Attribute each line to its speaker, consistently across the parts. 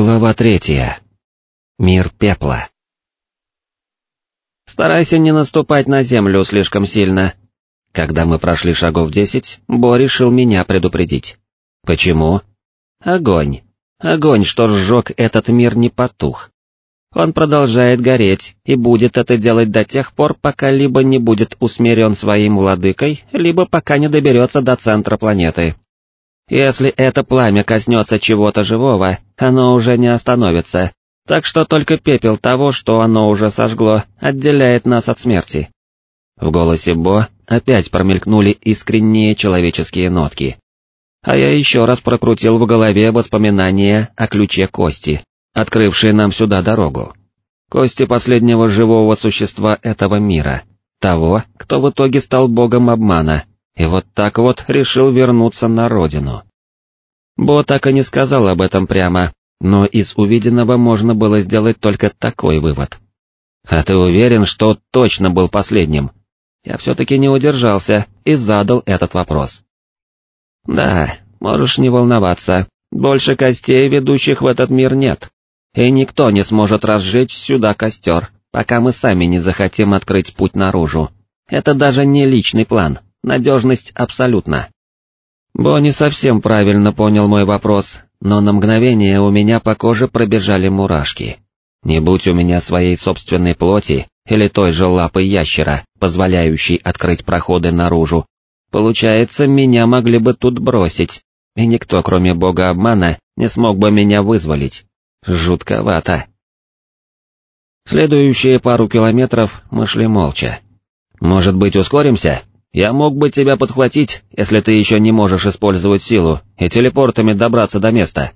Speaker 1: Глава третья. Мир пепла.
Speaker 2: Старайся не наступать на землю слишком сильно. Когда мы прошли шагов десять, Бо решил меня предупредить. Почему? Огонь. Огонь, что сжег этот мир, не потух. Он продолжает гореть и будет это делать до тех пор, пока либо не будет усмирен своим владыкой, либо пока не доберется до центра планеты. Если это пламя коснется чего-то живого, оно уже не остановится, так что только пепел того, что оно уже сожгло, отделяет нас от смерти. В голосе Бо опять промелькнули искренние человеческие нотки. А я еще раз прокрутил в голове воспоминания о ключе Кости, открывшей нам сюда дорогу. Кости последнего живого существа этого мира, того, кто в итоге стал богом обмана, и вот так вот решил вернуться на родину. Бо так и не сказал об этом прямо, но из увиденного можно было сделать только такой вывод. «А ты уверен, что точно был последним?» Я все-таки не удержался и задал этот вопрос. «Да, можешь не волноваться, больше костей, ведущих в этот мир, нет, и никто не сможет разжечь сюда костер, пока мы сами не захотим открыть путь наружу. Это даже не личный план, надежность абсолютна. Бо не совсем правильно понял мой вопрос, но на мгновение у меня по коже пробежали мурашки. Не будь у меня своей собственной плоти или той же лапы ящера, позволяющей открыть проходы наружу, получается, меня могли бы тут бросить, и никто, кроме бога обмана, не смог бы меня вызволить. Жутковато. Следующие пару километров мы шли молча. «Может быть, ускоримся?» Я мог бы тебя подхватить, если ты еще не можешь использовать силу, и телепортами добраться до места.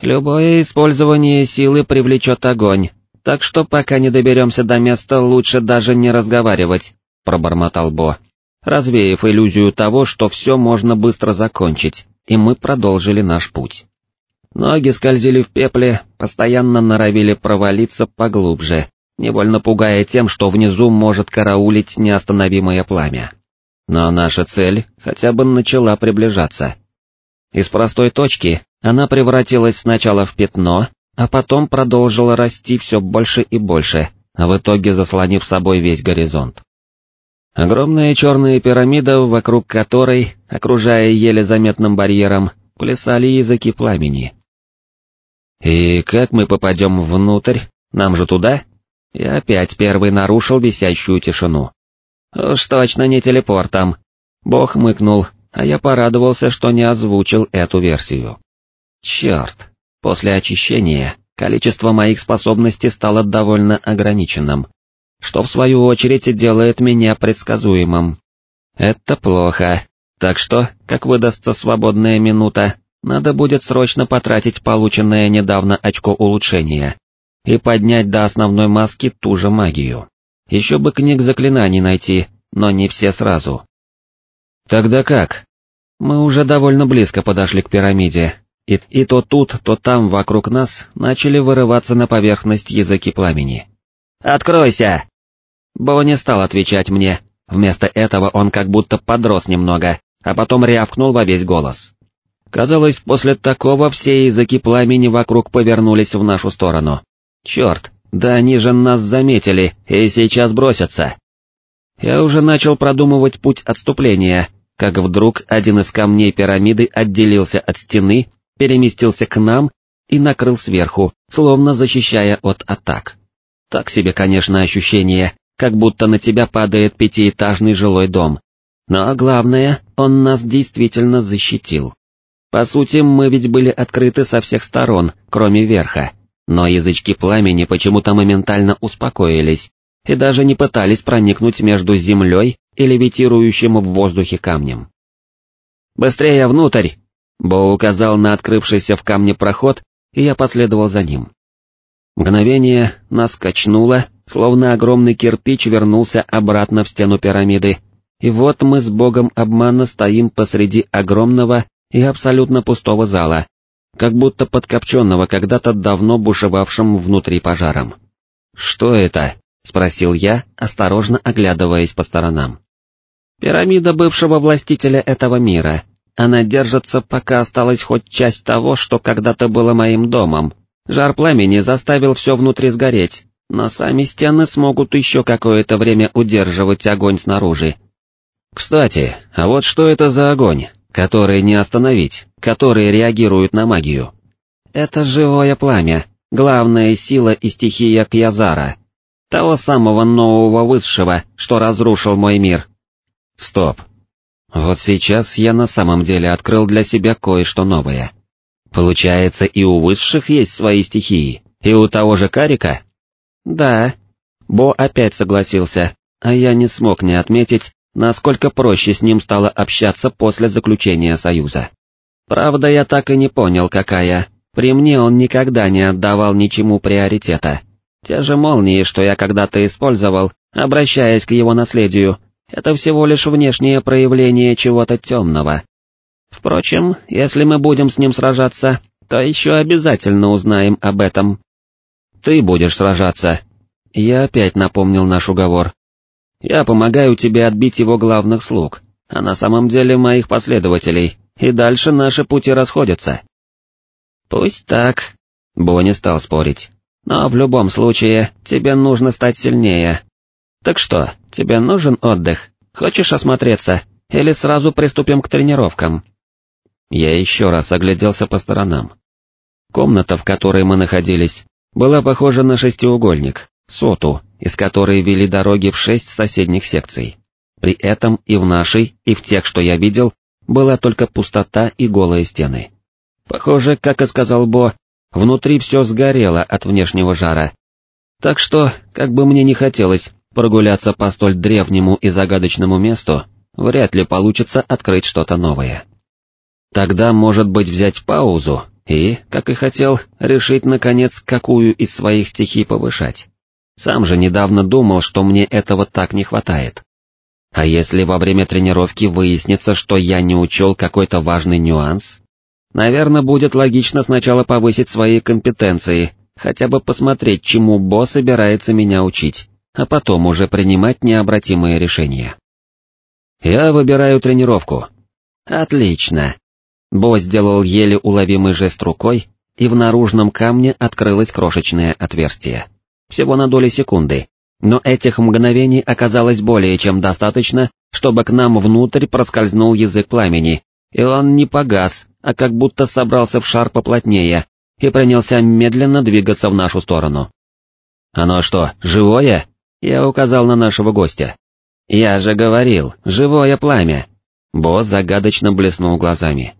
Speaker 2: Любое использование силы привлечет огонь, так что пока не доберемся до места, лучше даже не разговаривать, пробормотал Бо, развеяв иллюзию того, что все можно быстро закончить, и мы продолжили наш путь. Ноги скользили в пепле, постоянно норовили провалиться поглубже, невольно пугая тем, что внизу может караулить неостановимое пламя. Но наша цель хотя бы начала приближаться. Из простой точки она превратилась сначала в пятно, а потом продолжила расти все больше и больше, а в итоге заслонив собой весь горизонт. Огромная черная пирамида, вокруг которой, окружая еле заметным барьером, плясали языки пламени. «И как мы попадем внутрь? Нам же туда?» Я опять первый нарушил висящую тишину. Уж точно не телепортом. Бог мыкнул, а я порадовался, что не озвучил эту версию. Черт, после очищения количество моих способностей стало довольно ограниченным, что в свою очередь делает меня предсказуемым. Это плохо, так что, как выдастся свободная минута, надо будет срочно потратить полученное недавно очко улучшения и поднять до основной маски ту же магию. Еще бы книг заклинаний найти, но не все сразу. Тогда как? Мы уже довольно близко подошли к пирамиде, и, и то тут, то там вокруг нас начали вырываться на поверхность языки пламени. «Откройся!» Бо не стал отвечать мне, вместо этого он как будто подрос немного, а потом рявкнул во весь голос. Казалось, после такого все языки пламени вокруг повернулись в нашу сторону. Черт, да они же нас заметили и сейчас бросятся. Я уже начал продумывать путь отступления, как вдруг один из камней пирамиды отделился от стены, переместился к нам и накрыл сверху, словно защищая от атак. Так себе, конечно, ощущение, как будто на тебя падает пятиэтажный жилой дом. Но главное, он нас действительно защитил. По сути, мы ведь были открыты со всех сторон, кроме верха, но язычки пламени почему-то моментально успокоились и даже не пытались проникнуть между землей и левитирующим в воздухе камнем. «Быстрее внутрь!» Бо указал на открывшийся в камне проход, и я последовал за ним. Мгновение нас качнуло, словно огромный кирпич вернулся обратно в стену пирамиды, и вот мы с богом обмана стоим посреди огромного и абсолютно пустого зала, как будто подкопченного когда-то давно бушевавшим внутри пожаром. «Что это?» — спросил я, осторожно оглядываясь по сторонам. «Пирамида бывшего властителя этого мира. Она держится, пока осталась хоть часть того, что когда-то было моим домом, Жар пламени заставил все внутри сгореть, но сами стены смогут еще какое-то время удерживать огонь снаружи. Кстати, а вот что это за огонь, который не остановить, который реагирует на магию? Это живое пламя, главная сила и стихия Кьязара, того самого нового высшего, что разрушил мой мир. Стоп. Вот сейчас я на самом деле открыл для себя кое-что новое. Получается, и у высших есть свои стихии, и у того же Карика? Да. Бо опять согласился, а я не смог не отметить, насколько проще с ним стало общаться после заключения союза. Правда, я так и не понял, какая. При мне он никогда не отдавал ничему приоритета. Те же молнии, что я когда-то использовал, обращаясь к его наследию, это всего лишь внешнее проявление чего-то темного. Впрочем, если мы будем с ним сражаться, то еще обязательно узнаем об этом. Ты будешь сражаться. Я опять напомнил наш уговор. Я помогаю тебе отбить его главных слуг, а на самом деле моих последователей, и дальше наши пути расходятся. Пусть так. Бо стал спорить. Но в любом случае, тебе нужно стать сильнее. Так что, тебе нужен отдых? Хочешь осмотреться? Или сразу приступим к тренировкам? Я еще раз огляделся по сторонам. Комната, в которой мы находились, была похожа на шестиугольник, соту, из которой вели дороги в шесть соседних секций. При этом и в нашей, и в тех, что я видел, была только пустота и голые стены. Похоже, как и сказал Бо, внутри все сгорело от внешнего жара. Так что, как бы мне не хотелось прогуляться по столь древнему и загадочному месту, вряд ли получится открыть что-то новое. Тогда, может быть, взять паузу и, как и хотел, решить, наконец, какую из своих стихий повышать. Сам же недавно думал, что мне этого так не хватает. А если во время тренировки выяснится, что я не учел какой-то важный нюанс, Наверное, будет логично сначала повысить свои компетенции, хотя бы посмотреть, чему Бо собирается меня учить, а потом уже принимать необратимые решения. Я выбираю тренировку. Отлично. Бо сделал еле уловимый жест рукой, и в наружном камне открылось крошечное отверстие. Всего на доли секунды, но этих мгновений оказалось более чем достаточно, чтобы к нам внутрь проскользнул язык пламени, и он не погас, а как будто собрался в шар поплотнее и принялся медленно двигаться в нашу сторону. «Оно что, живое?» Я указал на нашего гостя. «Я же говорил, живое пламя!» Босс загадочно блеснул глазами.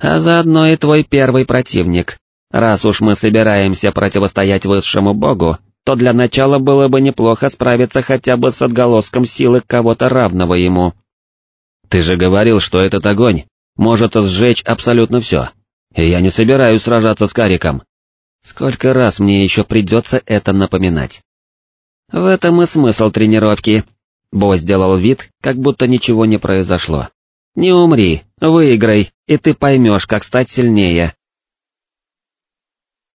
Speaker 2: «А заодно и твой первый противник. Раз уж мы собираемся противостоять высшему богу, то для начала было бы неплохо справиться хотя бы с отголоском силы кого-то равного ему». «Ты же говорил, что этот огонь может сжечь абсолютно все. И я не собираюсь сражаться с Кариком. Сколько раз мне еще придется это напоминать? В этом и смысл тренировки. Бо сделал вид, как будто ничего не произошло. Не умри, выиграй, и ты поймешь, как стать сильнее.